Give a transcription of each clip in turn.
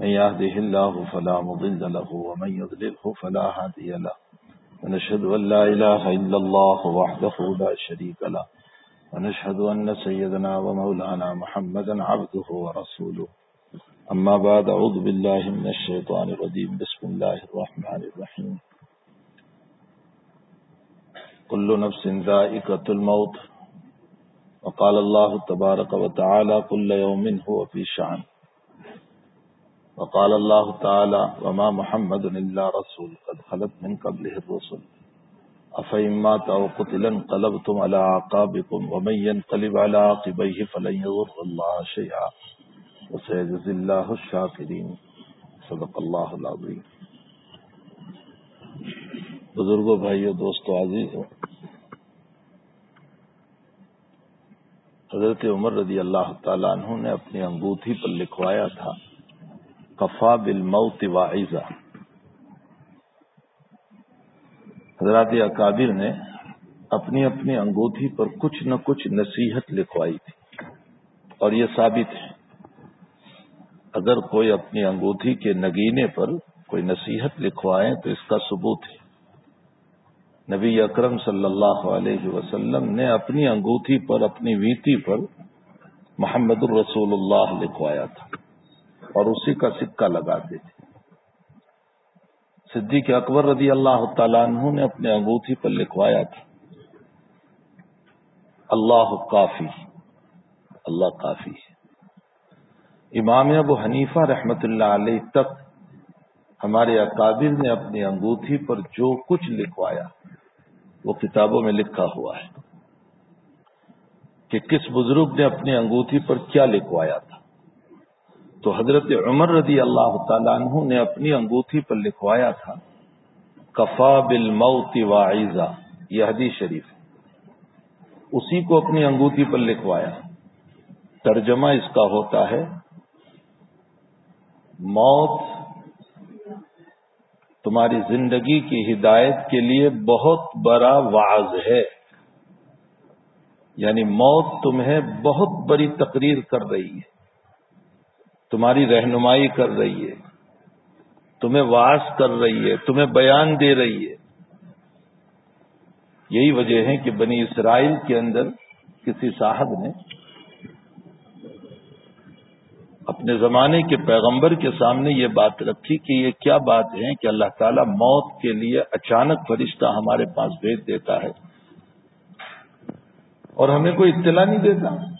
من يهده الله فلا مضل له ومن يضلله فلا هادي له. ونشهد أن لا إله إلا الله وحده لا شريك له. ونشهد أن سيدنا ومولانا محمدا عبده ورسوله. أما بعد أعوذ بالله من الشيطان الرجيم. بسم الله الرحمن الرحيم. كل نفس ذائقة الموت. وقال الله تبارك وتعالى كل يوم هو في شعن وقال الله تعالى وما محمد إلا رسول قد خلت من قبله الرسل. أفإن مات أو قتل انقلبتم على عقابكم ومن ينقلب على عقبيه فلن يضر الله شيئا. وسيجزي الله الشاكرين. صدق الله العظيم. بزرگوں بھائیو، دوستو، عزیزو. حضرت عمر رضی اللہ تعالیٰ عنہ نے اپنی انگوٹھی پر لکھوایا تھا کفا بالموت واعظہ۔ حضرات اکابر نے اپنی اپنی انگوٹھی پر کچھ نہ کچھ نصیحت لکھوائی تھی۔ اور یہ ثابت ہے، اگر کوئی اپنی انگوٹھی کے نگینے پر کوئی نصیحت لکھوائے تو اس کا ثبوت ہے۔ نبی اکرم صلی اللہ علیہ وسلم نے اپنی انگوٹھی پر، اپنی ویتی پر محمد الرسول اللہ لکھوایا تھا۔ اور اسی کا سکہ لگاتے تھے۔ صدیق اکبر رضی اللہ تعالیٰ عنہ نے اپنے انگوٹھی پر لکھوایا تھا، اللہ کافی اللہ کافی۔ ہے امام ابو حنیفہ رحمت اللہ علیہ تک ہمارے اکابر نے اپنی انگوٹھی پر جو کچھ لکھوایا، وہ کتابوں میں لکھا ہوا ہے کہ کس بزرگ نے اپنی انگوٹھی پر کیا لکھوایا تھا۔ تو حضرت عمر رضی اللہ تعالیٰ عنہ نے اپنی انگوٹھی پر لکھوایا تھا، کفا بل واعظہ یہ حدیث شریف اسی کو اپنی انگوٹھی پر لکھوایا۔ ترجمہ اس کا ہوتا ہے، موت تمہاری زندگی کی ہدایت کے لیے بہت بڑا واز ہے۔ یعنی موت تمہیں بہت بڑی تقریر کر رہی ہے۔ تمہاری رہنمائی کر رہی ہے، تمہیں واس کر رہی ہے، تمہیں بیان دے رہی ہے۔ یہی وجہ ہے کہ بنی اسرائیل کے اندر کسی صاحب نے اپنے زمانے کے پیغمبر کے سامنے یہ بات رکھی کہ یہ کیا بات ہے کہ اللہ تعالیٰ موت کے لیے اچانک فرشتہ ہمارے پاس بھیج دیتا ہے اور ہمیں کوئی اطلاع نہیں دیتا۔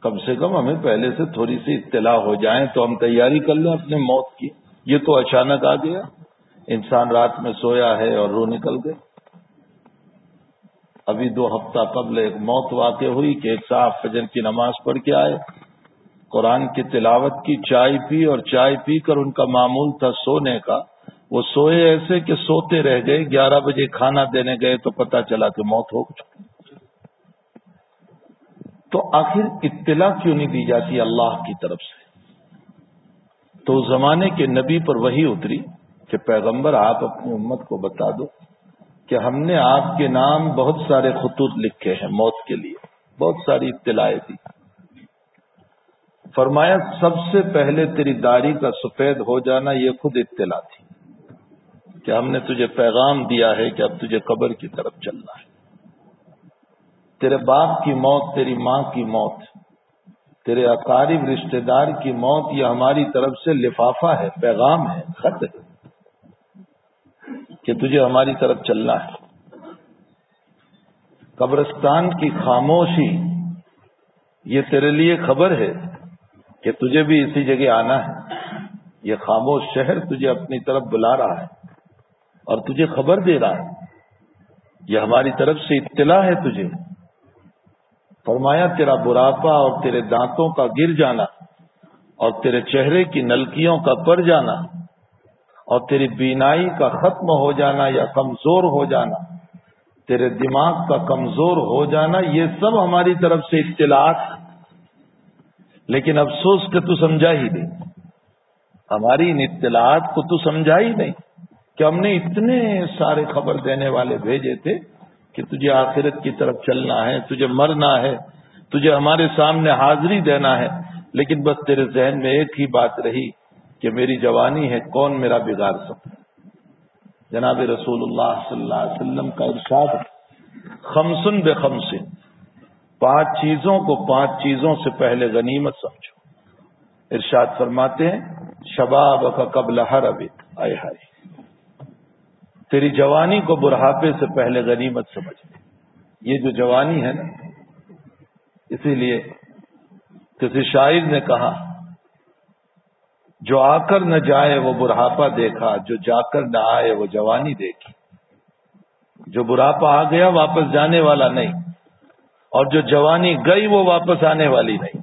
کم سے کم ہمیں پہلے سے تھوڑی سی اطلاع ہو جائیں تو ہم تیاری کر لیں اپنے موت کی۔ یہ تو اچانک آ گیا۔ انسان رات میں سویا ہے اور رو نکل گئے۔ ابھی دو ہفتہ قبل ایک موت واقع ہوئی کہ ایک صاحب فجر کی نماز پڑھ کے آئے۔ قرآن کی تلاوت کی چائے پی اور چائے پی کر ان کا معمول تھا سونے کا۔ وہ سوئے ایسے کہ سوتے رہ گئے۔ گیارہ بجے کھانا دینے گئے تو پتا چلا کہ موت ہو چکی۔ تو آخر اطلاع کیوں نہیں دی جاتی اللہ کی طرف سے؟ تو زمانے کے نبی پر وہی اتری کہ پیغمبر آپ اپنی امت کو بتا دو کہ ہم نے آپ کے نام بہت سارے خطوط لکھے ہیں موت کے لیے، بہت ساری اطلاعیں دی۔ فرمایا، سب سے پہلے تیری داڑھی کا سفید ہو جانا یہ خود اطلاع تھی کہ ہم نے تجھے پیغام دیا ہے کہ اب تجھے قبر کی طرف چلنا ہے۔ تیرے باپ کی موت، تیری ماں کی موت، تیرے اقارب، رشتہ دار کی موت، یہ ہماری طرف سے لفافہ ہے، پیغام ہے، خط ہے کہ تجھے ہماری طرف چلنا ہے۔ قبرستان کی خاموشی، یہ تیرے لیے خبر ہے کہ تجھے بھی اسی جگہ آنا ہے۔ یہ خاموش شہر تجھے اپنی طرف بلا رہا ہے اور تجھے خبر دے رہا ہے۔ یہ ہماری طرف سے اطلاع ہے تجھے۔ فرمایا، تیرا براپا اور تیرے دانتوں کا گر جانا اور تیرے چہرے کی نلکیوں کا پڑ جانا اور تیری بینائی کا ختم ہو جانا یا کمزور ہو جانا، تیرے دماغ کا کمزور ہو جانا، یہ سب ہماری طرف سے اطلاعات لیکن افسوس کہ تو سمجھا ہی نہیں۔ ہماری ان اطلاعات کو تو سمجھا ہی نہیں کہ ہم نے اتنے سارے خبر دینے والے بھیجے تھے۔ کہ تجھے آخرت کی طرف چلنا ہے، تجھے مرنا ہے، تجھے ہمارے سامنے حاضری دینا ہے۔ لیکن بس تیرے ذہن میں ایک ہی بات رہی کہ میری جوانی ہے، کون میرا بگاڑ سکتا جناب رسول اللہ صلی اللہ علیہ وسلم کا ارشاد خمسن بے خمسن پانچ چیزوں کو پانچ چیزوں سے پہلے غنیمت سمجھو۔ ارشاد فرماتے ہیں شباب کا قبل ہر ابھی آئے ہائے تیری جوانی کو بڑھاپے سے پہلے غنیمت سمجھ یہ جو جوانی ہے نا، اسی لیے کسی شاعر نے کہا، جو آ کر نہ جائے وہ بڑھاپا دیکھا، جو جا کر نہ آئے وہ جوانی دیکھی۔ جو بڑھاپا آ گیا واپس جانے والا نہیں، اور جو جوانی گئی وہ واپس آنے والی نہیں۔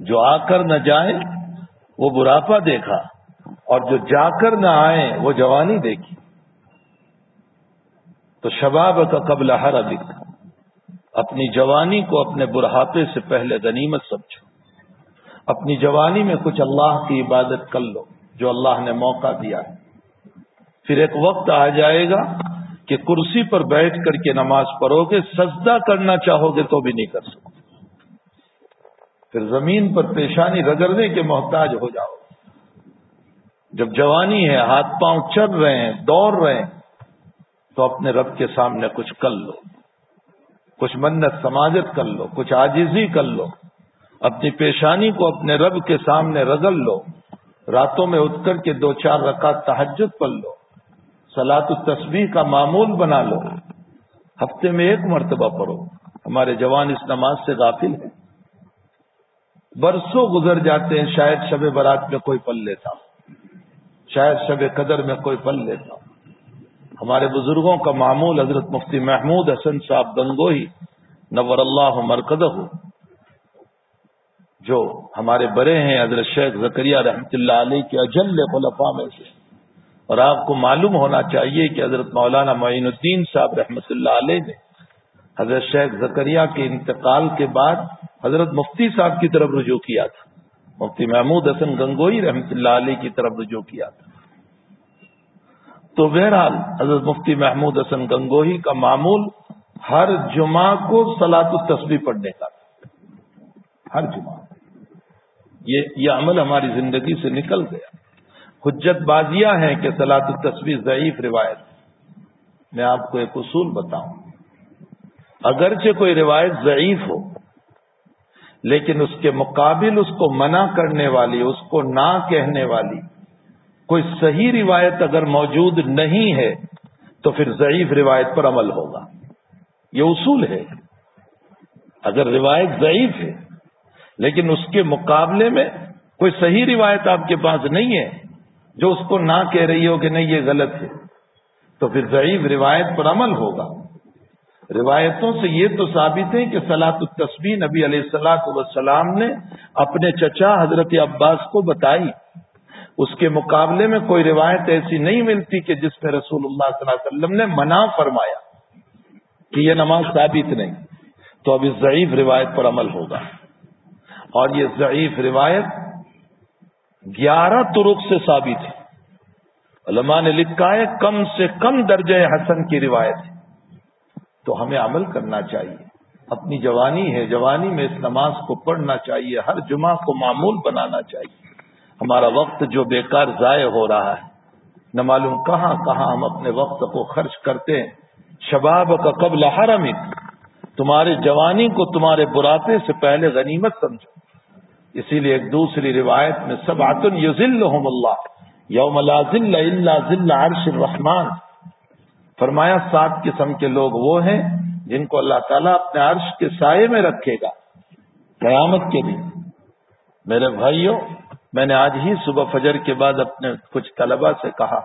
جو آ کر نہ جائے وہ بڑھاپا دیکھا، اور جو جا کر نہ آئے وہ جوانی دیکھی۔ تو شباب کا قبل ہر اپنی جوانی کو اپنے بڑھاپے سے پہلے غنیمت سمجھو۔ اپنی جوانی میں کچھ اللہ کی عبادت کر لو، جو اللہ نے موقع دیا ہے۔ پھر ایک وقت آ جائے گا کہ کرسی پر بیٹھ کر کے نماز پڑھو گے، سجدہ کرنا چاہو گے تو بھی نہیں کر سکو۔ پھر زمین پر پیشانی رگڑنے کے محتاج ہو جاؤ۔ جب جوانی ہے، ہاتھ پاؤں چل رہے ہیں، دوڑ رہے ہیں تو اپنے رب کے سامنے کچھ کر لو، کچھ منت سماجت کر لو، کچھ آجزی کر لو، اپنی پیشانی کو اپنے رب کے سامنے رگل لو، راتوں میں اٹھ کر کے دو چار رکعت تحجد پڑھ لو سلاط التصویر کا معمول بنا لو، ہفتے میں ایک مرتبہ پڑھو، ہمارے جوان اس نماز سے غافل ہیں۔ برسوں گزر جاتے ہیں، شاید شب برات میں کوئی پل لیتا شاید شب قدر میں کوئی پل لیتا ہمارے بزرگوں کا معمول حضرت مفتی محمود حسن صاحب گنگوہی نور اللہ مرکز ہو جو ہمارے بڑے ہیں، حضرت شیخ زکریہ رحمت اللہ علیہ کے اجل خلفاء میں سے۔ اور آپ کو معلوم ہونا چاہیے کہ حضرت مولانا معین الدین صاحب رحمت اللہ علیہ نے حضرت شیخ زکریہ کے انتقال کے بعد حضرت مفتی صاحب کی طرف رجوع کیا تھا۔ مفتی محمود حسن گنگوئی رحمت اللہ علیہ کی طرف رجوع کیا تھا۔ تو بہرحال حضرت مفتی محمود حسن گنگوہی کا معمول ہر جمعہ کو سلاط التصوی پڑھنے کا ہر جمعہ۔ یہ یہ عمل ہماری زندگی سے نکل گیا۔ حجت بازیاں ہیں کہ سلاط التصویر ضعیف روایت۔ میں آپ کو ایک اصول بتاؤں۔ اگرچہ کوئی روایت ضعیف ہو، لیکن اس کے مقابل اس کو منع کرنے والی، اس کو نہ کہنے والی کوئی صحیح روایت اگر موجود نہیں ہے تو پھر ضعیف روایت پر عمل ہوگا۔ یہ اصول ہے۔ اگر روایت ضعیف ہے، لیکن اس کے مقابلے میں کوئی صحیح روایت آپ کے پاس نہیں ہے، جو اس کو نہ کہہ رہی ہو کہ نہیں، یہ غلط ہے، تو پھر ضعیف روایت پر عمل ہوگا۔ روایتوں سے یہ تو ثابت ہے کہ سلاط التسبی نبی علیہ السلاۃ وسلام نے اپنے چچا حضرت عباس کو بتائی۔ اس کے مقابلے میں کوئی روایت ایسی نہیں ملتی کہ جس میں رسول اللہ صلی اللہ علیہ وسلم نے منع فرمایا کہ یہ نماز ثابت نہیں۔ تو اب اس ضعیف روایت پر عمل ہوگا۔ اور یہ ضعیف روایت گیارہ ترک سے ثابت ہے۔ علماء نے لکھا ہے کم سے کم درجہ حسن کی روایت ہے۔ تو ہمیں عمل کرنا چاہیے۔ اپنی جوانی ہے، جوانی میں اس نماز کو پڑھنا چاہیے، ہر جمعہ کو معمول بنانا چاہیے۔ ہمارا وقت جو بیکار ضائع ہو رہا ہے، نہ معلوم کہاں کہاں ہم اپنے وقت کو خرچ کرتے ہیں۔ شباب کا قبل حرم، تمہارے جوانی کو تمہارے براپے سے پہلے غنیمت سمجھو۔ اسی لیے ایک دوسری روایت میں سب آتن یوزل اللہ، یوم ذل اللہ ذل عرش الرحمان فرمایا، سات قسم کے لوگ وہ ہیں جن کو اللہ تعالیٰ اپنے عرش کے سائے میں رکھے گا۔ قیامت کے لیے میرے بھائیوں میں نے آج ہی صبح فجر کے بعد اپنے کچھ طلبا سے کہا،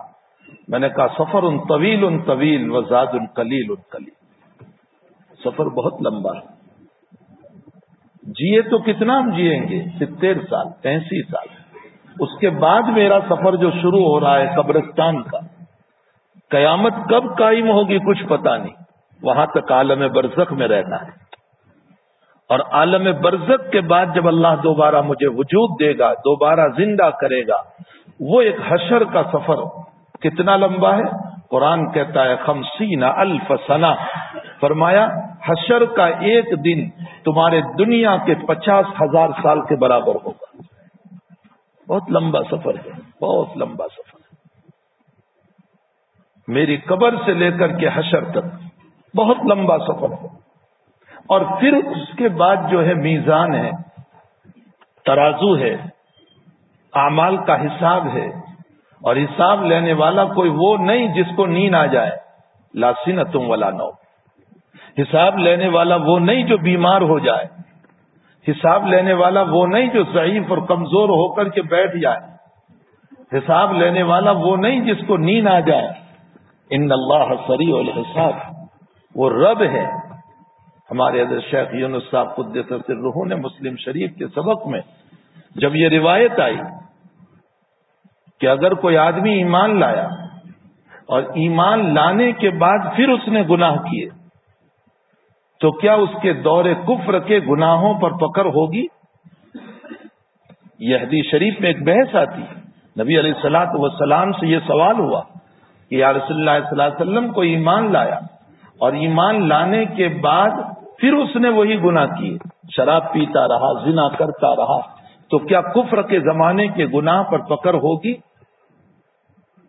میں نے کہا، سفر ان طویل ان طویل و زاد ان کلیل ان کلیل سفر بہت لمبا ہے۔ جیے تو کتنا ہم جیئیں گے؟ ستر سال، پینسٹھ سال۔ اس کے بعد میرا سفر جو شروع ہو رہا ہے قبرستان کا، قیامت کب قائم ہوگی کچھ پتا نہیں۔ وہاں تک عالم برزخ میں رہنا ہے۔ اور عالم برزخ کے بعد جب اللہ دوبارہ مجھے وجود دے گا، دوبارہ زندہ کرے گا، وہ ایک حشر کا سفر کتنا لمبا ہے؟ قرآن کہتا ہے، خمسین الف سنا فرمایا، حشر کا ایک دن تمہارے دنیا کے پچاس ہزار سال کے برابر ہوگا۔ بہت لمبا سفر ہے، بہت لمبا سفر ہے۔ میری قبر سے لے کر کے حشر تک، بہت لمبا سفر ہے۔ اور پھر اس کے بعد جو ہے میزان ہے، ترازو ہے، اعمال کا حساب ہے، اور حساب لینے والا کوئی وہ نہیں جس کو نیند آ جائے لاسین تم والا نو حساب لینے والا وہ نہیں جو بیمار ہو جائے۔ حساب لینے والا وہ نہیں جو ضعیف اور کمزور ہو کر کے بیٹھ جائے۔ حساب لینے والا وہ نہیں جس کو نیند آ جائے۔ ان اللہ سری الحساب۔ وہ رب ہے۔ ہمارے حضرت شیخ یونس صاحب قدس روح نے مسلم شریف کے سبق میں جب یہ روایت آئی کہ اگر کوئی آدمی ایمان لایا اور ایمان لانے کے بعد پھر اس نے گناہ کیے، تو کیا اس کے دور کفر کے گناہوں پر پکڑ ہوگی؟ یہ حدیث شریف میں ایک بحث آتی۔ نبی علیہ السلاط وسلام سے یہ سوال ہوا کہ یا رسول اللہ صلی اللہ علیہ وسلم کو ایمان لایا اور ایمان لانے کے بعد پھر اس نے وہی گناہ کیے۔ شراب پیتا رہا، زنا کرتا رہا۔ تو کیا کفر کے زمانے کے گناہ پر پکڑ ہوگی؟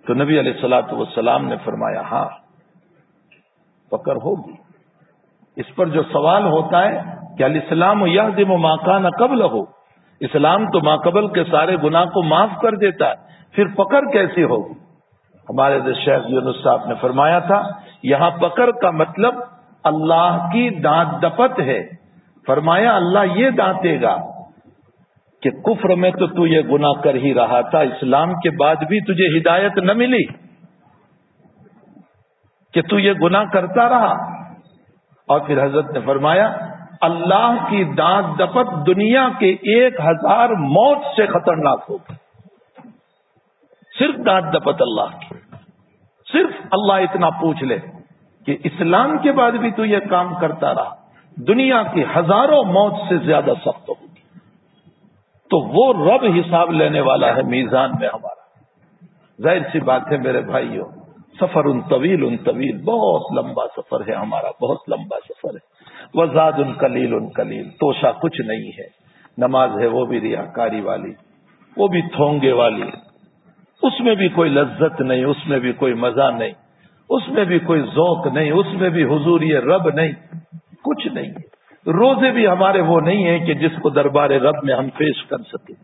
تو نبی علیہ السلاۃ والسلام نے فرمایا ہاں پکڑ ہوگی۔ اس پر جو سوال ہوتا ہے کہ علیہ السلام یہ دم و ماکانہ قبل ہو اسلام تو ماقبل کے سارے گناہ کو معاف کر دیتا ہے، پھر پکڑ کیسی ہوگی؟ ہمارے شیخ یونس صاحب نے فرمایا تھا، یہاں پکڑ کا مطلب اللہ کی دانت دپت ہے۔ فرمایا، اللہ یہ دانتے گا کہ کفر میں تو تو یہ گنا کر ہی رہا تھا، اسلام کے بعد بھی تجھے ہدایت نہ ملی۔ کہ تو یہ گنا کرتا رہا۔ اور پھر حضرت نے فرمایا، اللہ کی دانت دپت دنیا کے ایک ہزار موت سے خطرناک ہوگی صرف دانت دپت اللہ کی۔ صرف اللہ اتنا پوچھ لے۔ کہ اسلام کے بعد بھی تو یہ کام کرتا رہا۔ دنیا کی ہزاروں موت سے زیادہ سخت ہوگی تو وہ رب حساب لینے والا ہے میزان میں ہمارا۔ ظاہر سی بات ہے میرے بھائیوں، سفر ان طویل ان طویل، بہت لمبا سفر ہے ہمارا، بہت لمبا سفر ہے۔ وزاد ان کلیل ان کلیل توشا کچھ نہیں ہے۔ نماز ہے وہ بھی ریا کاری والی، وہ بھی تھونگے والی۔ اس میں بھی کوئی لذت نہیں، اس میں بھی کوئی مزہ نہیں۔ اس میں بھی کوئی ذوق نہیں، اس میں بھی حضوری رب نہیں، کچھ نہیں۔ روزے بھی ہمارے وہ نہیں ہیں کہ جس کو دربار رب میں ہم پیش کر سکیں۔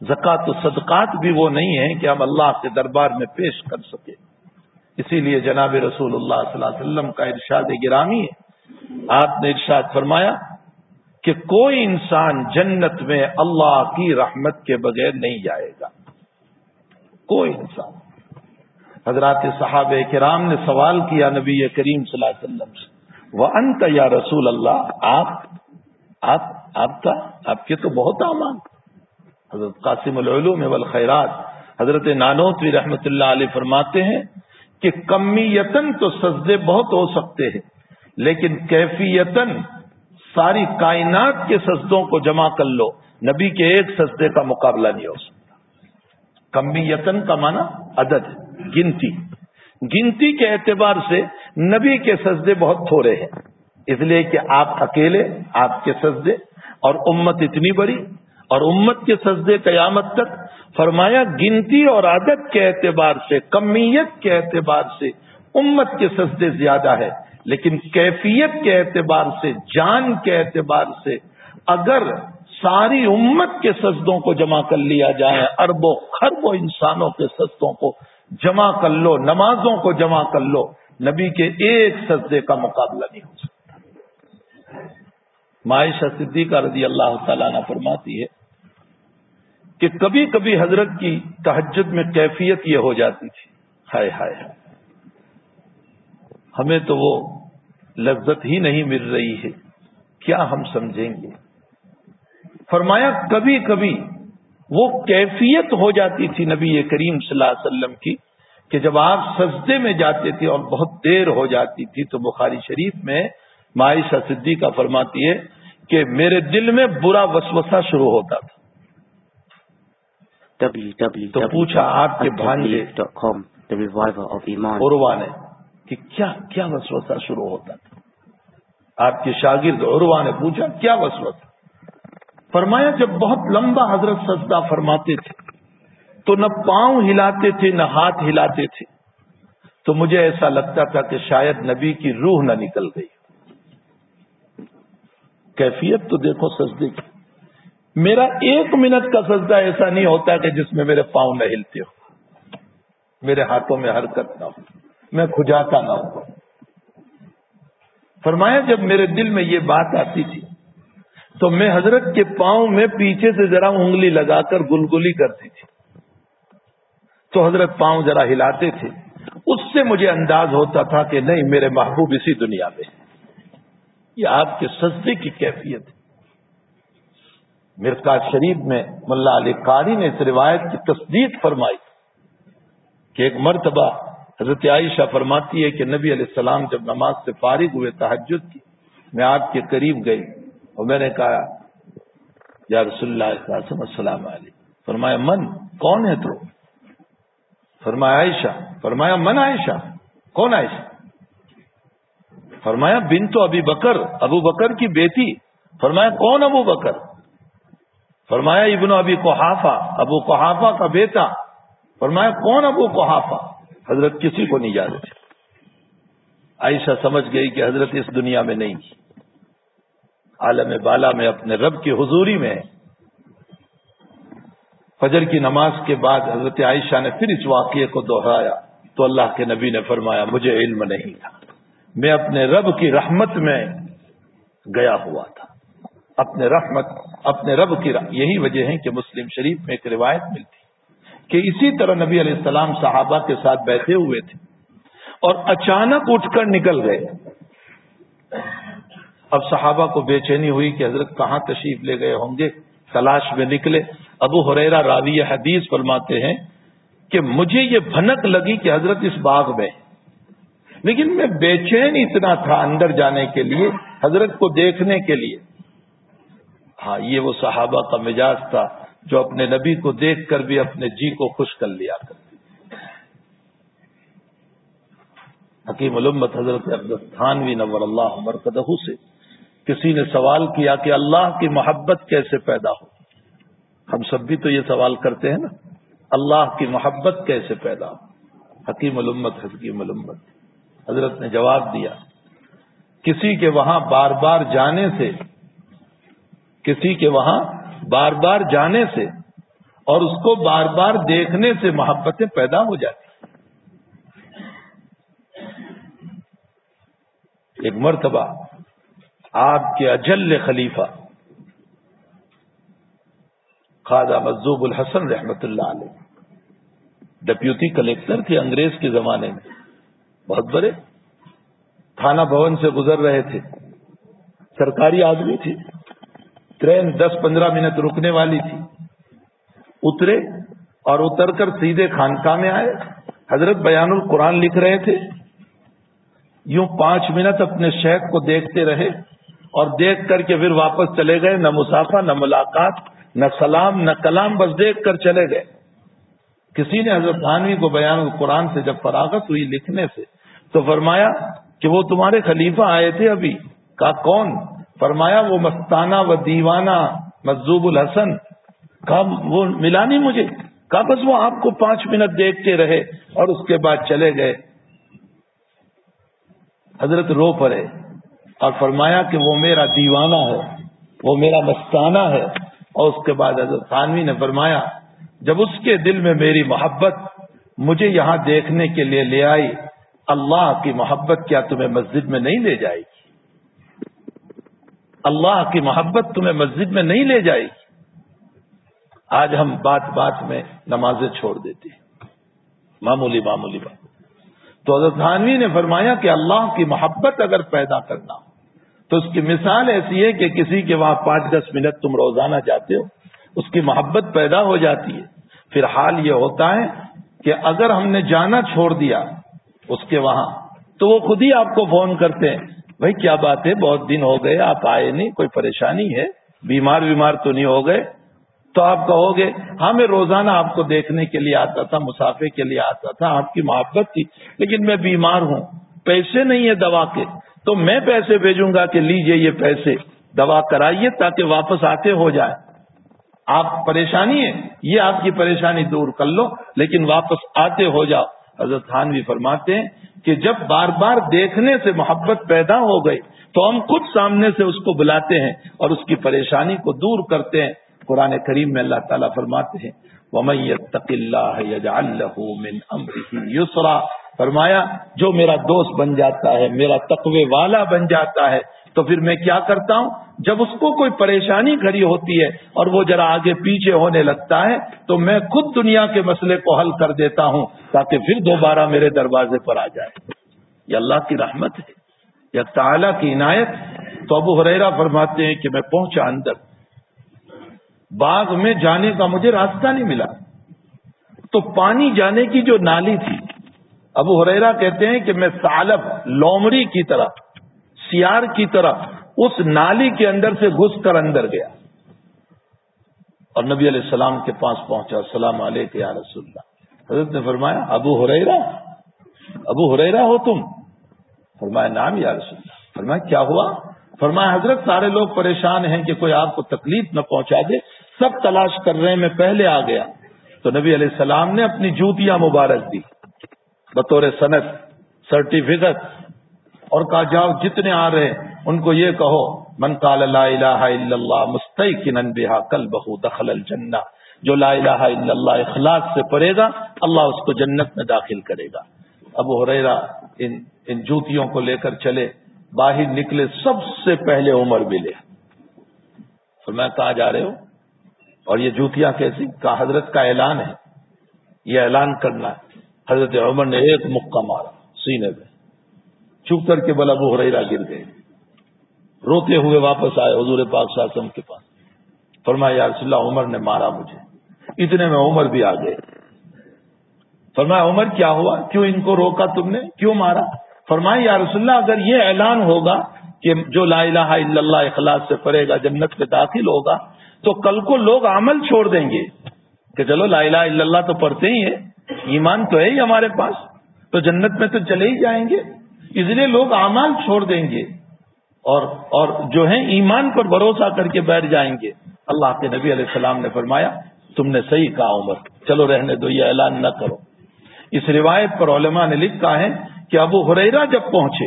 زکات و صدقات بھی وہ نہیں ہیں کہ ہم اللہ کے دربار میں پیش کر سکیں۔ اسی لیے جناب رسول اللہ صلی اللہ علیہ وسلم کا ارشاد گرامی ہے۔ آپ نے ارشاد فرمایا کہ کوئی انسان جنت میں اللہ کی رحمت کے بغیر نہیں جائے گا۔ کوئی انسان۔ حضرات صحابہ کرام نے سوال کیا نبی کریم صلی اللہ علیہ وسلم سے وہ انت یا رسول اللہ، آپ آپ آپ کا، آپ کے تو بہت امان حضرت قاسم العلوم والخیرات، حضرت نانوتوی رحمت اللہ علیہ فرماتے ہیں کہ کمیتن تو سجدے بہت ہو سکتے ہیں، لیکن کیفیتن ساری کائنات کے سجدوں کو جمع کر لو، نبی کے ایک سجدے کا مقابلہ نہیں ہو سکتا۔ کمیتن کا معنی عدد، گنتی۔ گنتی کے اعتبار سے نبی کے سجدے بہت تھوڑے ہیں۔ اس لیے کہ آپ اکیلے، آپ کے سجدے، اور امت اتنی بڑی، اور امت کے سجدے قیامت تک۔ فرمایا، گنتی اور عادت کے اعتبار سے، کمیت کے اعتبار سے امت کے سجدے زیادہ ہے۔ لیکن کیفیت کے اعتبار سے، جان کے اعتبار سے، اگر ساری امت کے سجدوں کو جمع کر لیا جائے، اربوں خربوں انسانوں کے سجدوں کو جمع کر لو، نمازوں کو جمع کر لو، نبی کے ایک سجدے کا مقابلہ نہیں ہو سکتا۔ معاشہ صدیقہ رضی اللہ تعالیٰ نے فرماتی ہے کہ کبھی کبھی حضرت کی تحجد میں کیفیت یہ ہو جاتی تھی۔ ہائے ہائے۔ ہمیں تو وہ لذت ہی نہیں مل رہی ہے۔ کیا ہم سمجھیں گے؟ فرمایا کبھی کبھی وہ کیفیت ہو جاتی تھی نبی کریم صلی اللہ علیہ وسلم کی کہ جب آپ سجدے میں جاتے تھے اور بہت دیر ہو جاتی تھی تو بخاری شریف میں معائشہ صدیقہ فرماتی ہے کہ میرے دل میں برا وسوسہ شروع ہوتا تھا۔ تو پوچھا آپ کے بھانجے عروا نے کہ کیا کیا وسوسہ شروع ہوتا تھا؟ آپ کے شاگرد عروا نے پوچھا کیا وسوسہ؟ فرمایا جب بہت لمبا حضرت سجدہ فرماتے تھے تو نہ پاؤں ہلاتے تھے نہ ہاتھ ہلاتے تھے تو مجھے ایسا لگتا تھا کہ شاید نبی کی روح نہ نکل گئی کیفیت تو دیکھو سجدے کی میرا ایک منٹ کا سجدہ ایسا نہیں ہوتا کہ جس میں میرے پاؤں نہ ہلتے ہو میرے ہاتھوں میں حرکت نہ ہو میں کھجاتا نہ ہوں فرمایا جب میرے دل میں یہ بات آتی تھی تو میں حضرت کے پاؤں میں پیچھے سے ذرا انگلی لگا کر گلگلی کرتی تھی۔ تو حضرت پاؤں ذرا ہلاتے تھے۔ اس سے مجھے انداز ہوتا تھا کہ نہیں، میرے محبوب اسی دنیا میں یہ آپ کے سجدے کی کیفیت ہے۔ مرکا شریف میں ملا علی قاری نے اس روایت کی تصدیق فرمائی کہ ایک مرتبہ حضرت عائشہ فرماتی ہے کہ نبی علیہ السلام جب نماز سے فارغ ہوئے تحجد کی، میں آپ کے قریب گئی۔ اور میں نے کہا، یا رسول اللہ السلام علیہ فرمایا، من؟ کون ہے تو? فرمایا، عائشہ. فرمایا، من عائشہ؟ کون عائشہ؟ فرمایا بن تو ابھی بکر، ابو بکر کی بیٹی. فرمایا، کون ابو بکر؟ فرمایا، ابن ابھی کوحافہ ابو کوحافہ کا بیٹا. فرمایا، کون ابو کوحافہ حضرت کسی کو نہیں جانے تھے عائشہ سمجھ گئی کہ حضرت اس دنیا میں نہیں۔ عالم بالا میں، اپنے رب کی حضوری میں۔ فجر کی نماز کے بعد حضرت عائشہ نے پھر اس واقعے کو دوہرایا تو اللہ کے نبی نے فرمایا، مجھے علم نہیں تھا۔ میں اپنے رب کی رحمت میں گیا ہوا تھا۔ اپنے رحمت، اپنے رب کی یہی وجہ ہے کہ مسلم شریف میں ایک روایت ملتی کہ اسی طرح نبی علیہ السلام صحابہ کے ساتھ بیٹھے ہوئے تھے اور اچانک اٹھ کر نکل گئے۔ اب صحابہ کو بے چینی ہوئی کہ حضرت کہاں تشریف لے گئے ہوں گے؟ تلاش میں نکلے۔ ابو حریرا راوی حدیث فرماتے ہیں کہ مجھے یہ بھنک لگی کہ حضرت اس باغ میں۔ لیکن میں بے چین اتنا تھا اندر جانے کے لیے، حضرت کو دیکھنے کے لیے۔ ہاں یہ وہ صحابہ کا مزاج تھا جو اپنے نبی کو دیکھ کر بھی اپنے جی کو خوش کر لیا کرتے۔ حکیم علمت حضرت عبدالحانوی نور اللہ مرکدہ سے۔ کسی نے سوال کیا کہ اللہ کی محبت کیسے پیدا ہو؟ ہم سب بھی تو یہ سوال کرتے ہیں نا، اللہ کی محبت کیسے پیدا ہو؟ حکیم علمت حکیم علمت حضرت نے جواب دیا، کسی کے وہاں بار بار جانے سے، کسی کے وہاں بار بار جانے سے اور اس کو بار بار دیکھنے سے محبتیں پیدا ہو جاتی۔ ایک مرتبہ آپ کے اجل خلیفہ خواجہ مزوب الحسن رحمت اللہ علیہ، ڈپیوٹی کلیکٹر تھے انگریز کے زمانے میں، بہت بڑے، تھانہ بھون سے گزر رہے تھے، سرکاری آدمی تھی، ٹرین دس پندرہ منٹ رکنے والی تھی، اترے اور اتر کر سیدھے خانقاہ میں آئے، حضرت بیان القرآن لکھ رہے تھے، یوں پانچ منٹ اپنے شیخ کو دیکھتے رہے اور دیکھ کر کے پھر واپس چلے گئے، نہ مسافہ، نہ ملاقات، نہ سلام، نہ کلام، بس دیکھ کر چلے گئے۔ کسی نے حضرت خانوی کو بیان القرآن سے جب فراغت ہوئی لکھنے سے، تو فرمایا کہ وہ تمہارے خلیفہ آئے تھے ابھی۔ کا کون؟ فرمایا، وہ مستانہ و دیوانہ مزوب الحسن۔ کہا، وہ ملا نہیں مجھے۔ کہا، بس وہ آپ کو پانچ منٹ دیکھتے رہے اور اس کے بعد چلے گئے۔ حضرت رو پڑے۔ اور فرمایا کہ وہ میرا دیوانہ ہے، وہ میرا مستانہ ہے۔ اور اس کے بعد حضرت خانوی نے فرمایا، جب اس کے دل میں میری محبت مجھے یہاں دیکھنے کے لیے لے آئی، اللہ کی محبت کیا تمہیں مسجد میں نہیں لے جائے گی؟ اللہ کی محبت تمہیں مسجد میں نہیں لے جائے گی۔ آج ہم بات بات میں نمازیں چھوڑ دیتے ہیں۔ معمولی معمولی بات۔ تو حضرت خانوی نے فرمایا کہ اللہ کی محبت اگر پیدا کرنا تو اس کی مثال ایسی ہے کہ کسی کے وہاں پانچ دس منٹ تم روزانہ جاتے ہو، اس کی محبت پیدا ہو جاتی ہے۔ پھر حال یہ ہوتا ہے کہ اگر ہم نے جانا چھوڑ دیا اس کے وہاں، تو وہ خود ہی آپ کو فون کرتے ہیں، بھائی، کیا بات ہے؟ بہت دن ہو گئے، آپ آئے نہیں، کوئی پریشانی ہے؟ بیمار بیمار تو نہیں ہو گئے؟ تو آپ کہو گے ہاں میں روزانہ آپ کو دیکھنے کے لیے آتا تھا مسافے کے لیے آتا تھا، آپ کی محبت تھی، لیکن میں بیمار ہوں، پیسے نہیں ہے دوا کے، تو میں پیسے بھیجوں گا کہ لیجیے یہ پیسے، دوا کرائیے تاکہ واپس آتے ہو جائے۔ آپ پریشانی ہے یہ آپ کی پریشانی دور کر لو، لیکن واپس آتے ہو جاؤ۔ حضرت خان بھی فرماتے ہیں کہ جب بار بار دیکھنے سے محبت پیدا ہو گئی، تو ہم خود سامنے سے اس کو بلاتے ہیں اور اس کی پریشانی کو دور کرتے ہیں۔ قرآن کریم میں اللہ تعالیٰ فرماتے ہیں یسرا فرمایا، جو میرا دوست بن جاتا ہے، میرا تقوی والا بن جاتا ہے، تو پھر میں کیا کرتا ہوں؟ جب اس کو کوئی پریشانی کھڑی ہوتی ہے اور وہ ذرا آگے پیچھے ہونے لگتا ہے، تو میں خود دنیا کے مسئلے کو حل کر دیتا ہوں تاکہ پھر دوبارہ میرے دروازے پر آ جائے۔ یہ اللہ کی رحمت ہے یا تعالیٰ کی عنایت۔ تو ابو حریرا فرماتے ہیں کہ میں پہنچا اندر۔ باغ میں جانے کا مجھے راستہ نہیں ملا۔ تو پانی جانے کی جو نالی تھی، ابو حریرا کہتے ہیں کہ میں سالب، لومڑی کی طرح، سیار کی طرح اس نالی کے اندر سے گھس کر اندر گیا۔ اور نبی علیہ السلام کے پاس پہنچا، السلام علیکم یا رسول اللہ حضرت نے فرمایا، ابو ہریرا ابو ہریرا ہو تم فرمایا نام یا رسول اللہ فرمایا، کیا ہوا؟ فرمایا، حضرت، سارے لوگ پریشان ہیں کہ کوئی آپ کو تکلیف نہ پہنچا دے، سب تلاش کر رہے ہیں، میں پہلے آ گیا۔ تو نبی علیہ السلام نے اپنی جوتیاں مبارک دی، بطور صنعت، سرٹیفکیٹ، اور کہا، جاؤ، جتنے آ رہے ہیں، ان کو یہ کہو، من قال لا الہ الا اللہ مستقن بها قلبه دخل الجنہ، جو لا الہ الا اللہ اخلاص سے پڑھے گا، اللہ اس کو جنت میں داخل کرے گا۔ ابو حریرا ان ان جوتیوں کو لے کر چلے۔ باہر نکلے سب سے پہلے عمر ملے۔ اور میں کہاں جا رہے ہو؟ اور یہ جوتیاں کیسی؟ کہا، حضرت کا اعلان ہے۔ یہ اعلان کرنا ہے۔ حضرت عمر نے ایک مکہ مارا، سینے میں۔ چپ کر کے بلا ابو ہریرا گر گئے۔ روتے ہوئے واپس آئے حضور پاک شاسم کے پاس۔ فرمایا، یا رسول اللہ، عمر نے مارا مجھے۔ اتنے میں عمر بھی آ گئے۔ فرمایا، عمر کیا ہوا؟ کیوں ان کو روکا تم نے؟ کیوں مارا؟ فرمایا یا رسول اللہ، اگر یہ اعلان ہوگا کہ جو لا الہ الا اللہ اخلاص سے پڑے گا، جنت میں داخل ہوگا، تو کل کو لوگ عمل چھوڑ دیں گے کہ چلو لا الہ الا اللہ تو پڑھتے ہی ہے ایمان تو ہے ہی ہمارے پاس، تو جنت میں تو چلے ہی جائیں گے، اس لیے لوگ اعمال چھوڑ دیں گے، اور اور جو ہیں ایمان پر بھروسہ کر کے بیٹھ جائیں گے۔ اللہ کے نبی علیہ السلام نے فرمایا، تم نے صحیح کہا، عمر، چلو رہنے دو، یہ اعلان نہ کرو۔ اس روایت پر علماء نے لکھا ہے کہ ابو حریرا جب پہنچے؟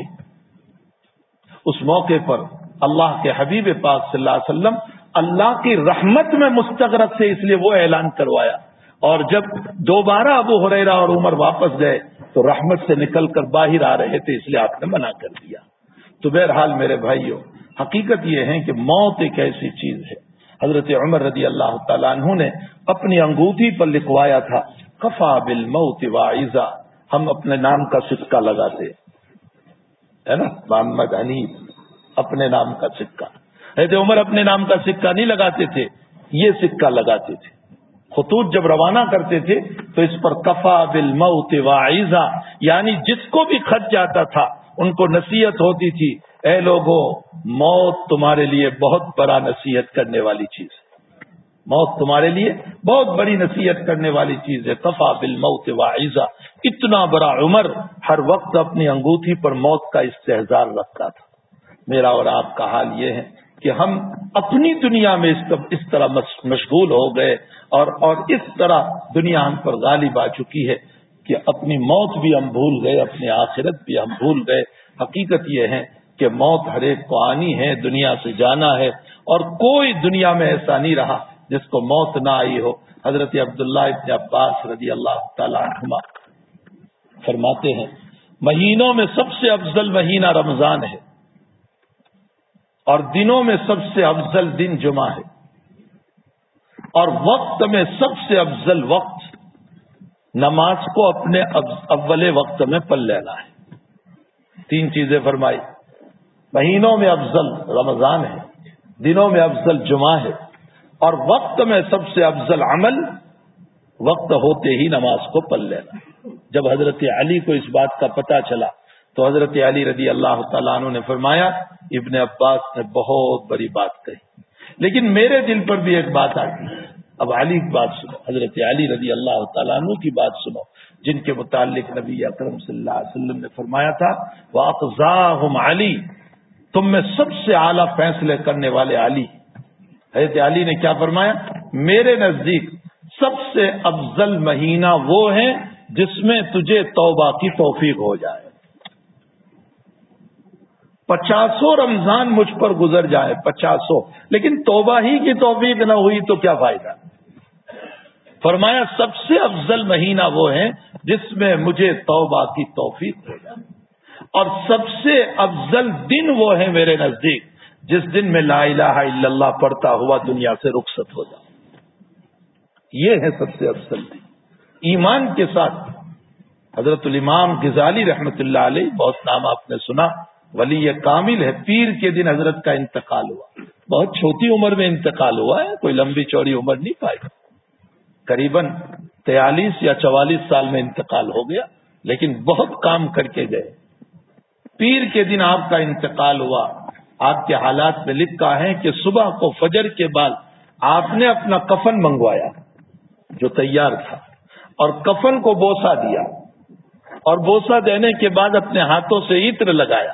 اس موقع پر اللہ کے حبیب پاک صلی اللہ علیہ وسلم اللہ کی رحمت میں مستغرق سے اس لیے وہ اعلان کروایا۔ اور جب دوبارہ ابو حریرا اور عمر واپس گئے، تو رحمت سے نکل کر باہر آ رہے تھے، اس لیے آپ نے منع کر دیا۔ تو بہرحال میرے بھائیوں حقیقت یہ ہے کہ موت ایک ایسی چیز ہے۔ حضرت عمر رضی اللہ تعالیٰ عنہ نے اپنی انگوٹھی پر لکھوایا تھا، کفا بل موت واعضا ہم اپنے نام کا سکہ لگاتے ہے نا؟ محمد حنیف اپنے نام کا سکہ حضرت عمر اپنے نام کا سکہ نہیں لگاتے تھے، یہ سکہ لگاتے تھے۔ خطوط جب روانہ کرتے تھے تو اس پر کفا بل موت یعنی جس کو بھی خط جاتا تھا، ان کو نصیحت ہوتی تھی، اے لوگوں، موت تمہارے لیے بہت بڑا نصیحت کرنے والی چیز ہے۔ موت تمہارے لیے بہت بڑی نصیحت کرنے والی چیز ہے۔ کفا بل موت واعضا اتنا بڑا عمر ہر وقت اپنی انگوٹھی پر موت کا استحصال رکھتا تھا۔ میرا اور آپ کا حال یہ ہے کہ ہم اپنی دنیا میں اس طرح مشغول ہو گئے اور اور اس طرح دنیا ہم پر غالب آ چکی ہے کہ اپنی موت بھی ہم بھول گئے، اپنی آخرت بھی ہم بھول گئے۔ حقیقت یہ ہے کہ موت ہر ایک کو آنی ہے، دنیا سے جانا ہے اور کوئی دنیا میں ایسا نہیں رہا جس کو موت نہ آئی ہو، حضرت عبداللہ ابن عباس رضی اللہ تعالی عنہ فرماتے ہیں، مہینوں میں سب سے افضل مہینہ رمضان ہے۔ اور دنوں میں سب سے افضل دن جمعہ ہے۔ اور وقت میں سب سے افضل وقت نماز کو اپنے اول وقت میں پل لینا ہے۔ تین چیزیں فرمائی، مہینوں میں افضل رمضان ہے، دنوں میں افضل جمعہ ہے۔ اور وقت میں سب سے افضل عمل وقت ہوتے ہی نماز کو پل لینا۔ جب حضرت علی کو اس بات کا پتا چلا، تو حضرت علی رضی اللہ تعالیٰ عنہ نے فرمایا، ابن عباس نے بہت بڑی بات کہی۔ لیکن میرے دل پر بھی ایک بات آتی ہے۔ اب علی کی بات سنو، حضرت علی رضی اللہ تعالیٰ عنہ کی بات سنو، جن کے متعلق نبی اکرم صلی اللہ علیہ وسلم نے فرمایا تھا وہ علی تم میں سب سے اعلیٰ فیصلے کرنے والے علی۔ حضرت علی نے کیا فرمایا؟ میرے نزدیک سب سے افضل مہینہ وہ ہے جس میں تجھے توبہ کی توفیق ہو جائے۔ پچاسوں رمضان مجھ پر گزر جائے پچاسوں لیکن توبہ ہی کی توفیق نہ ہوئی تو کیا فائدہ؟ فرمایا، سب سے افضل مہینہ وہ ہے جس میں مجھے توبہ کی توفیق ہو جائے۔ اور سب سے افضل دن وہ ہے میرے نزدیک۔ جس دن میں لا الہ الا اللہ پڑھتا ہوا دنیا سے رخصت ہو جائے یہ ہے سب سے افضل دن ایمان کے ساتھ۔ حضرت الامام غزالی رحمت اللہ علیہ، بہت نام آپ نے سنا، ولی یہ کامل ہے، پیر کے دن حضرت کا انتقال ہوا۔ بہت چھوٹی عمر میں انتقال ہوا ہے، کوئی لمبی چوڑی عمر نہیں پائی۔ قریب تیالیس یا چوالیس سال میں انتقال ہو گیا، لیکن بہت کام کر کے گئے۔ پیر کے دن آپ کا انتقال ہوا۔ آپ کے حالات میں لکھا ہے کہ صبح کو فجر کے بعد آپ نے اپنا کفن منگوایا جو تیار تھا اور کفن کو بوسا دیا اور بوسا دینے کے بعد اپنے ہاتھوں سے عطر لگایا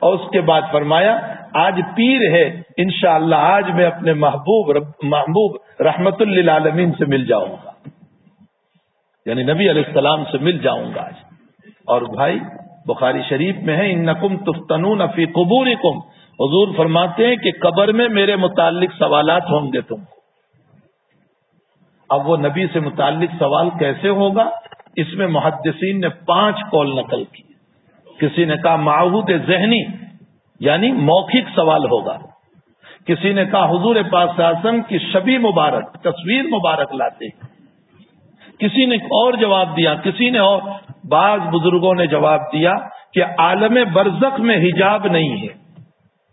اور اس کے بعد فرمایا، آج پیر ہے، انشاءاللہ آج میں اپنے محبوب محبوب رحمت للعالمین سے مل جاؤں گا۔ یعنی نبی علیہ السلام سے مل جاؤں گا آج۔ اور بھائی بخاری شریف میں ہے ان نقم تفتنون فی قبور حضور فرماتے ہیں کہ قبر میں میرے متعلق سوالات ہوں گے تم کو۔ اب وہ نبی سے متعلق سوال کیسے ہوگا؟ اس میں محدثین نے پانچ کال نقل کی۔ کسی نے کہا معہود ذہنی یعنی موخک سوال ہوگا۔ کسی نے کہا حضور پاک اعظم کی شبی مبارک، تصویر مبارک لاتے۔ کسی نے اور جواب دیا، کسی نے اور۔ بعض بزرگوں نے جواب دیا کہ عالم برزخ میں حجاب نہیں ہے۔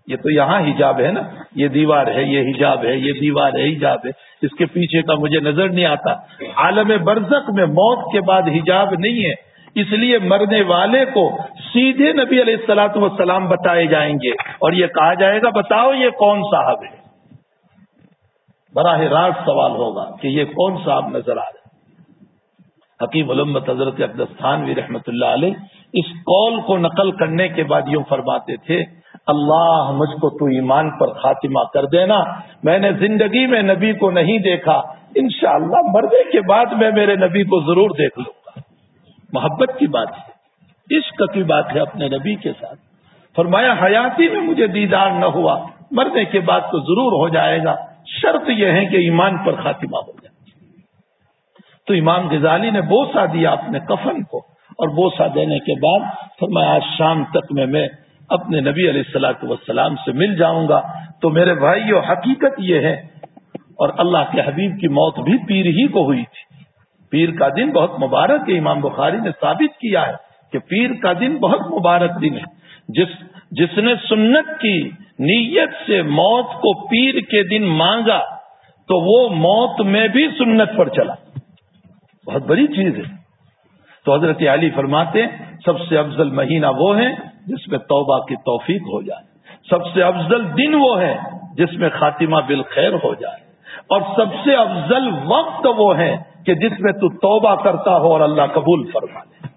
یہ تو یہاں حجاب ہے نا۔ یہ دیوار ہے، یہ حجاب ہے، یہ دیوار ہے، حجاب ہے۔ اس کے پیچھے کا مجھے نظر نہیں آتا۔ عالم برزخ میں موت کے بعد حجاب نہیں ہے۔ اس لیے مرنے والے کو سیدھے نبی علیہ السلاۃ وسلام بتائے جائیں گے۔ اور یہ کہا جائے گا، بتاؤ یہ کون صاحب ہے؟ براہ راست سوال ہوگا کہ یہ کون صاحب نظر آ رہے حکیم علمت حضرت اقدستان بھی رحمت اللہ علیہ اس قول کو نقل کرنے کے بعد یوں فرماتے تھے، اللہ مجھ کو تو ایمان پر خاتمہ کر دینا، میں نے زندگی میں نبی کو نہیں دیکھا، انشاءاللہ مرنے کے بعد میں میرے نبی کو ضرور دیکھ لوں گا۔ محبت کی بات ہے، عشق کی بات ہے اپنے نبی کے ساتھ۔ فرمایا، حیاتی میں مجھے دیدار نہ ہوا، مرنے کے بعد تو ضرور ہو جائے گا، شرط یہ ہے کہ ایمان پر خاتمہ ہو جائے۔ تو امام غزالی نے بوسا دیا اپنے کفن کو اور بوسا دینے کے بعد فرمایا، آج شام تک میں میں اپنے نبی علیہ السلاۃ والسلام سے مل جاؤں گا۔ تو میرے بھائی حقیقت یہ ہے، اور اللہ کے حبیب کی موت بھی پیر ہی کو ہوئی تھی۔ پیر کا دن بہت مبارک ہے، امام بخاری نے ثابت کیا ہے کہ پیر کا دن بہت مبارک دن ہے۔ جس جس نے سنت کی نیت سے موت کو پیر کے دن مانگا، تو وہ موت میں بھی سنت پر چلا۔ بہت بڑی چیز ہے۔ تو حضرت علی فرماتے سب سے افضل مہینہ وہ ہے جس میں توبہ کی توفیق ہو جائے۔ سب سے افضل دن وہ ہے جس میں خاتمہ بالخیر ہو جائے۔ اور سب سے افضل وقت وہ ہے کہ جس میں تو توبہ کرتا ہو اور اللہ قبول فرما لے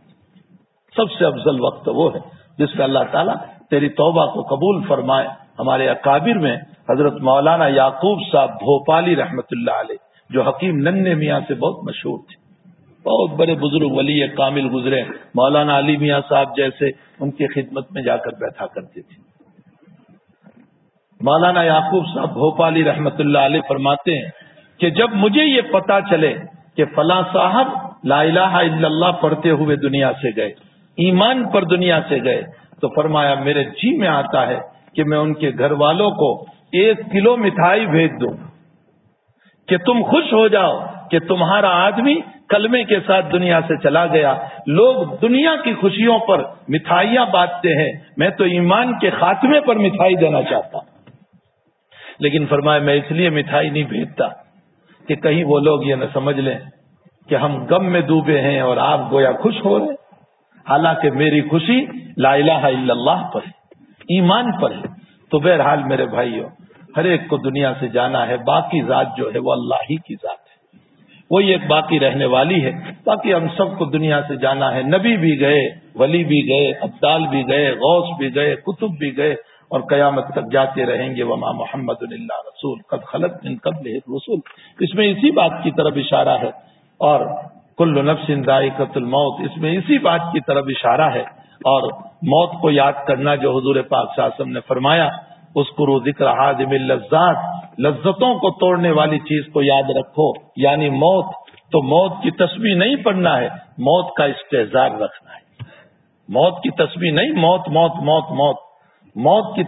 سب سے افضل وقت وہ ہے جس میں اللہ تعالیٰ تیری توبہ کو قبول فرمائے۔ ہمارے اکابر میں حضرت مولانا یعقوب صاحب بھوپالی رحمت اللہ علیہ، جو حکیم نن میاں سے بہت مشہور تھے۔ بہت بڑے بزرگ ولی کامل گزرے مولانا علی میاں صاحب جیسے ان کی خدمت میں جا کر بیٹھا کرتے تھے۔ مولانا یعقوب صاحب بھوپالی رحمت اللہ علیہ فرماتے ہیں کہ جب مجھے یہ پتا چلے کہ فلاں صاحب لا الہ الا اللہ پڑھتے ہوئے دنیا سے گئے، ایمان پر دنیا سے گئے، تو فرمایا میرے جی میں آتا ہے کہ میں ان کے گھر والوں کو ایک کلو مٹھائی بھیج دوں۔ کہ تم خوش ہو جاؤ۔ کہ تمہارا آدمی کلمے کے ساتھ دنیا سے چلا گیا۔ لوگ دنیا کی خوشیوں پر مٹھائیاں بانٹتے ہیں۔ میں تو ایمان کے خاتمے پر مٹھائی دینا چاہتا ہوں۔ لیکن فرمایا، میں اس لیے مٹھائی نہیں بھیجتا کہ کہیں وہ لوگ یہ نہ سمجھ لیں کہ ہم غم میں ڈوبے ہیں اور آپ گویا خوش ہو رہے حالانکہ میری خوشی لا الہ الا اللہ پر ہے، ایمان پر ہے۔ تو بہرحال میرے بھائیوں ہر ایک کو دنیا سے جانا ہے، باقی ذات جو ہے وہ اللہ ہی کی ذات ہے۔ وہی ایک باقی رہنے والی ہے۔ باقی ہم سب کو دنیا سے جانا ہے۔ نبی بھی گئے، ولی بھی گئے، ابدال بھی گئے، غوث بھی گئے کتب بھی گئے اور قیامت تک جاتے رہیں گے۔ وما محمد اللہ رسول قد خلط من قبل رسول اس میں اسی بات کی طرف اشارہ ہے۔ اور کل نفس ذائقت الموت۔ اس میں اسی بات کی طرف اشارہ ہے۔ اور موت کو یاد کرنا جو حضور پاک شاسم نے فرمایا اس کو ذکر حاضم لذات لذتوں کو توڑنے والی چیز کو یاد رکھو۔ یعنی موت، تو موت کی تصویر نہیں پڑھنا ہے، موت کا استحزار رکھنا ہے۔ موت کی تصویر نہیں، موت موت موت موت۔ موت کی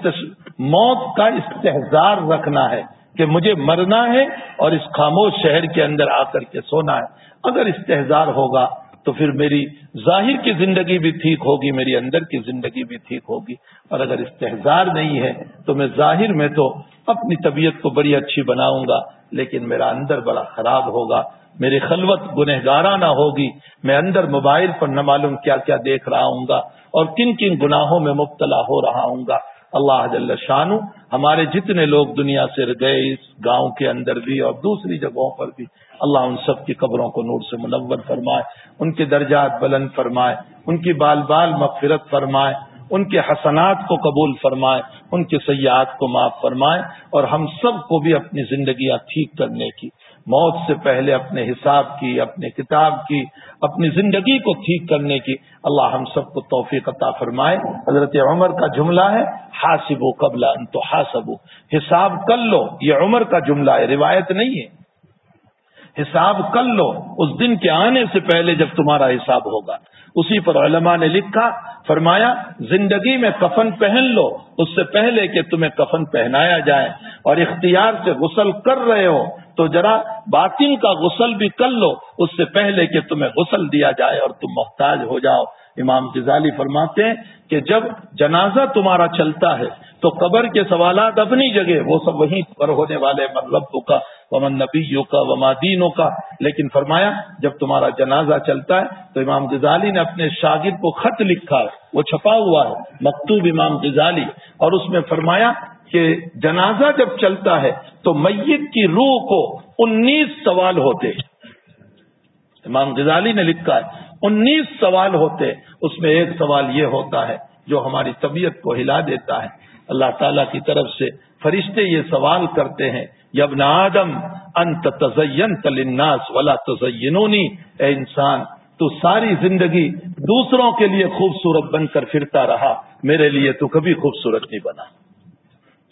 موت کا استحزار رکھنا ہے کہ مجھے مرنا ہے اور اس خاموش شہر کے اندر آ کر کے سونا ہے۔ اگر استحزار ہوگا تو پھر میری ظاہر کی زندگی بھی ٹھیک ہوگی، میری اندر کی زندگی بھی ٹھیک ہوگی۔ اور اگر استحزار نہیں ہے تو میں ظاہر میں تو اپنی طبیعت کو بڑی اچھی بناؤں گا، لیکن میرا اندر بڑا خراب ہوگا میری خلوت گنہگارانہ ہوگی، میں اندر موبائل پر نہ معلوم کیا کیا دیکھ رہا ہوں گا اور کن کن گناہوں میں مبتلا ہو رہا ہوں گا۔ اللہ جل شان ہمارے جتنے لوگ دنیا سے گئے اس گاؤں کے اندر بھی اور دوسری جگہوں پر بھی، اللہ ان سب کی قبروں کو نور سے منور فرمائے، ان کے درجات بلند فرمائے، ان کی بال بال مغفرت فرمائے ان کے حسنات کو قبول فرمائے، ان کے سیاحت کو معاف فرمائے اور ہم سب کو بھی اپنی زندگیاں ٹھیک کرنے کی، موت سے پہلے اپنے حساب کی، اپنے کتاب کی، اپنی زندگی کو ٹھیک کرنے کی، اللہ ہم سب کو توفیق عطا فرمائے۔ حضرت عمر کا جملہ ہے حاصب و قبلہ تو حاصب حساب کر لو، یہ عمر کا جملہ ہے، روایت نہیں ہے۔ حساب کر لو اس دن کے آنے سے پہلے جب تمہارا حساب ہوگا۔ اسی پر علماء نے لکھا، فرمایا، زندگی میں کفن پہن لو، اس سے پہلے کہ تمہیں کفن پہنایا جائے۔ اور اختیار سے غسل کر رہے ہو، تو ذرا باطن کا غسل بھی کر لو، اس سے پہلے کہ تمہیں غسل دیا جائے اور تم محتاج ہو جاؤ۔ امام غزالی فرماتے ہیں کہ جب جنازہ تمہارا چلتا ہے تو قبر کے سوالات اپنی جگہ، وہ سب وہیں پر ہونے والے مطلب کا، ومن نبیوں کا، وما دینوں کا۔ لیکن فرمایا، جب تمہارا جنازہ چلتا ہے، تو امام غزالی نے اپنے شاگرد کو خط لکھا ہے، وہ چھپا ہوا ہے، مکتوب امام غزالی۔ اور اس میں فرمایا کہ جنازہ جب چلتا ہے، تو میت کی روح کو انیس سوال ہوتے۔ امام غزالی نے لکھا ہے، انیس سوال ہوتے، اس میں ایک سوال یہ ہوتا ہے جو ہماری طبیعت کو ہلا دیتا ہے۔ اللہ تعالی کی طرف سے فرشتے یہ سوال کرتے ہیں، یبن آدم انت تزین تلناس ولا تزینونی۔ اے انسان، تو ساری زندگی دوسروں کے لیے خوبصورت بن کر پھرتا رہا، میرے لیے تو کبھی خوبصورت نہیں بنا۔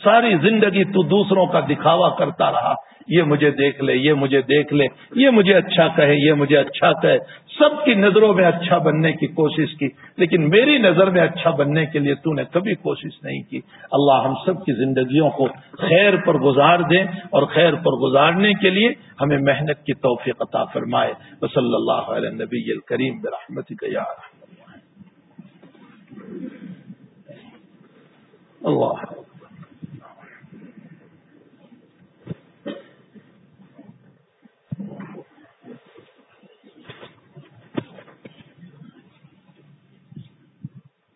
ساری زندگی تو دوسروں کا دکھاوا کرتا رہا۔ یہ مجھے دیکھ لے، یہ مجھے دیکھ لے، یہ مجھے اچھا کہے، یہ مجھے اچھا کہے۔ سب کی نظروں میں اچھا بننے کی کوشش کی، لیکن میری نظر میں اچھا بننے کے لیے تو نے کبھی کوشش نہیں کی۔ اللہ ہم سب کی زندگیوں کو خیر پر گزار دیں اور خیر پر گزارنے کے لیے ہمیں محنت کی توفیق عطا فرمائے۔ صلی اللہ علیہ نبی الکریم برحمت اللہ۔